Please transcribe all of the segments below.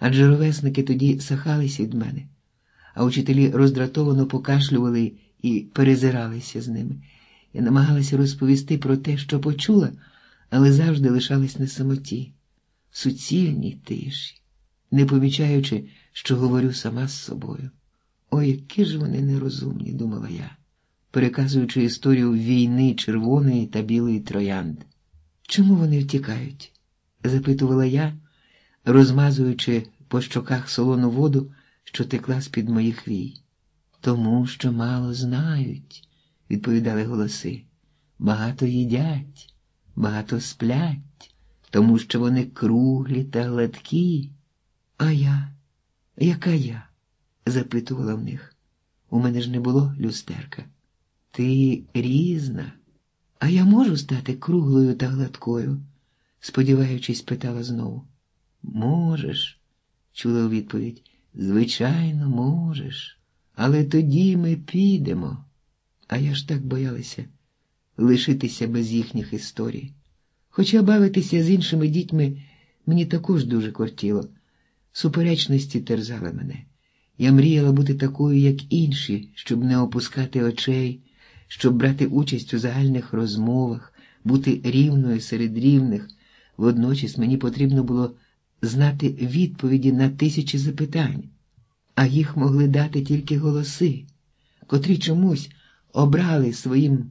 адже ровесники тоді сахалися від мене, а учителі роздратовано покашлювали і перезиралися з ними. Я намагалася розповісти про те, що почула, але завжди лишалась на самоті, в суцільній тиші, не помічаючи, що говорю сама з собою. Ой, які ж вони нерозумні, думала я, переказуючи історію війни червоної та білої троянд. Чому вони втікають? запитувала я, розмазуючи по щоках солону воду, що текла з-під моїх вій. Тому що мало знають, відповідали голоси. Багато їдять, багато сплять, тому що вони круглі та гладкі. А я, яка я? запитувала в них. У мене ж не було люстерка. Ти різна, а я можу стати круглою та гладкою? сподіваючись, питала знову. Можеш, чула у відповідь. Звичайно, можеш. Але тоді ми підемо. А я ж так боялася лишитися без їхніх історій. Хоча бавитися з іншими дітьми мені також дуже кортіло. Суперечності терзали мене. Я мріяла бути такою, як інші, щоб не опускати очей, щоб брати участь у загальних розмовах, бути рівною серед рівних. Водночас мені потрібно було знати відповіді на тисячі запитань, а їх могли дати тільки голоси, котрі чомусь обрали своїм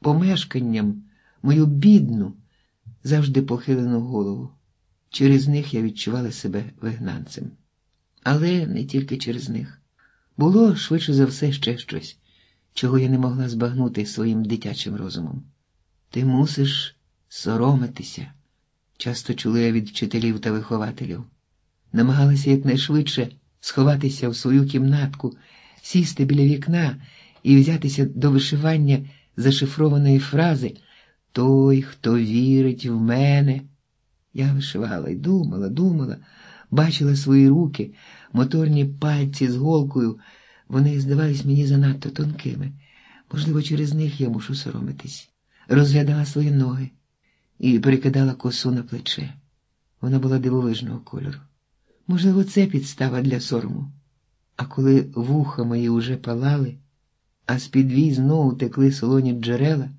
помешканням мою бідну, завжди похилену голову. Через них я відчувала себе вигнанцем. Але не тільки через них. Було швидше за все ще щось, чого я не могла збагнути своїм дитячим розумом. Ти мусиш соромитися, часто чула я від вчителів та вихователів. Намагалася якнайшвидше сховатися в свою кімнатку, сісти біля вікна і взятися до вишивання зашифрованої фрази Той, хто вірить в мене. Я вишивала і думала, думала, бачила свої руки, моторні пальці з голкою. Вони здавались мені занадто тонкими. Можливо, через них я мушу соромитись. Розглядала свої ноги і перекидала косу на плече. Вона була дивовижного кольору. Можливо, це підстава для сорому. А коли вуха мої уже палали, а з-під вій знову текли солоні джерела,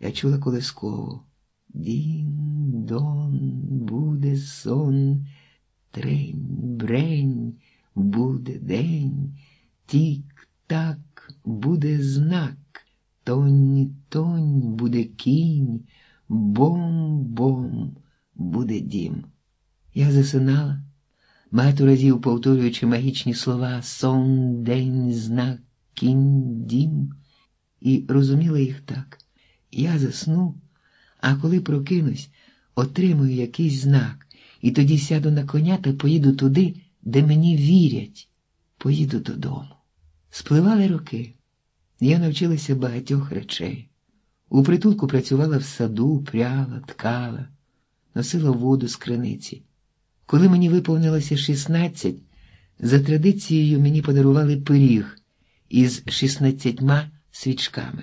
я чула колискову. Дін-дон, буде сон, трень, брень, буде день, тік-так, буде знак, тонь-тонь, буде кінь, бом-бом, буде дім. Я засинала, багато разів повторюючи магічні слова сон, день, знак, кінь, дім, і розуміла їх так. Я засну, а коли прокинусь, отримую якийсь знак, і тоді сяду на коня та поїду туди, де мені вірять, поїду додому. Спливали роки. Я навчилася багатьох речей. У притулку працювала в саду, пряла, ткала, носила воду з криниці. Коли мені виповнилося 16, за традицією мені подарували пиріг із 16 свічками,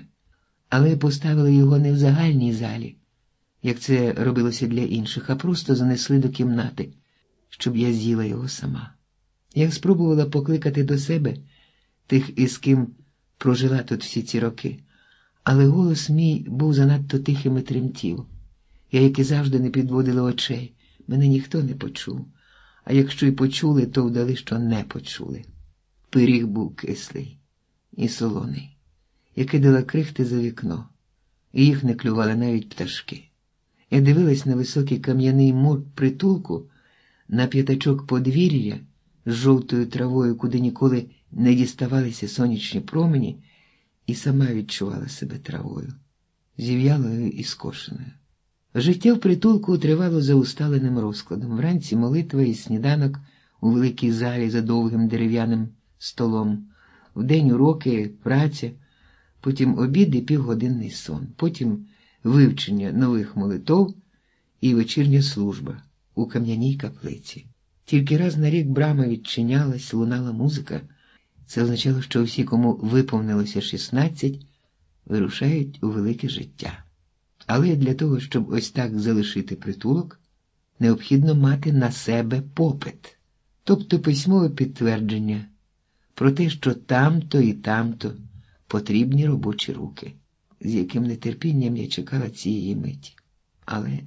але поставили його не в загальній залі, як це робилося для інших, а просто занесли до кімнати, щоб я з'їла його сама. Я спробувала покликати до себе тих, із ким прожила тут всі ці роки, але голос мій був занадто тихим і тремтів. Я, як і завжди, не підводила очей, мене ніхто не почув, а якщо й почули, то вдали, що не почули. Пиріг був кислий і солоний. Я кидала крихти за вікно, і їх не клювали навіть пташки. Я дивилась на високий кам'яний мур притулку, на п'ятачок подвір'я з жовтою травою, куди ніколи не діставалися сонячні промені, і сама відчувала себе травою, зів'ялою і скошеною. Життя в притулку тривало за усталеним розкладом. Вранці молитва і сніданок у великій залі за довгим дерев'яним столом, вдень уроки, праця, потім обід і півгодинний сон, потім вивчення нових молитов і вечірня служба у кам'яній каплиці. Тільки раз на рік брама відчинялась, лунала музика. Це означало, що всі, кому виповнилося 16, вирушають у велике життя. Але для того, щоб ось так залишити притулок, необхідно мати на себе попит. тобто письмове підтвердження про те, що там-то і там-то потрібні робочі руки, з яким нетерпінням я чекала цієї миті. Але